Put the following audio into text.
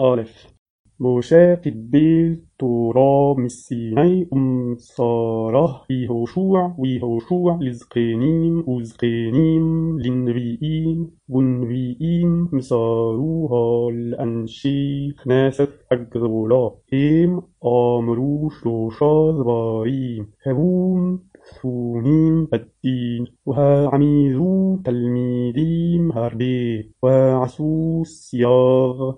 ألف بوشاق الديل تورام السيني أم صاره يهوشوع ويهوشوع لزقينيم وزقينيم لنبيئيم ونبيئيم مصاروها الأنشيخ ناسف أجذولا إيم آمرو لوشا زباريم هبوم ثونيم الدين. وها عميزو تلميذيم هربي وعسوس ياغ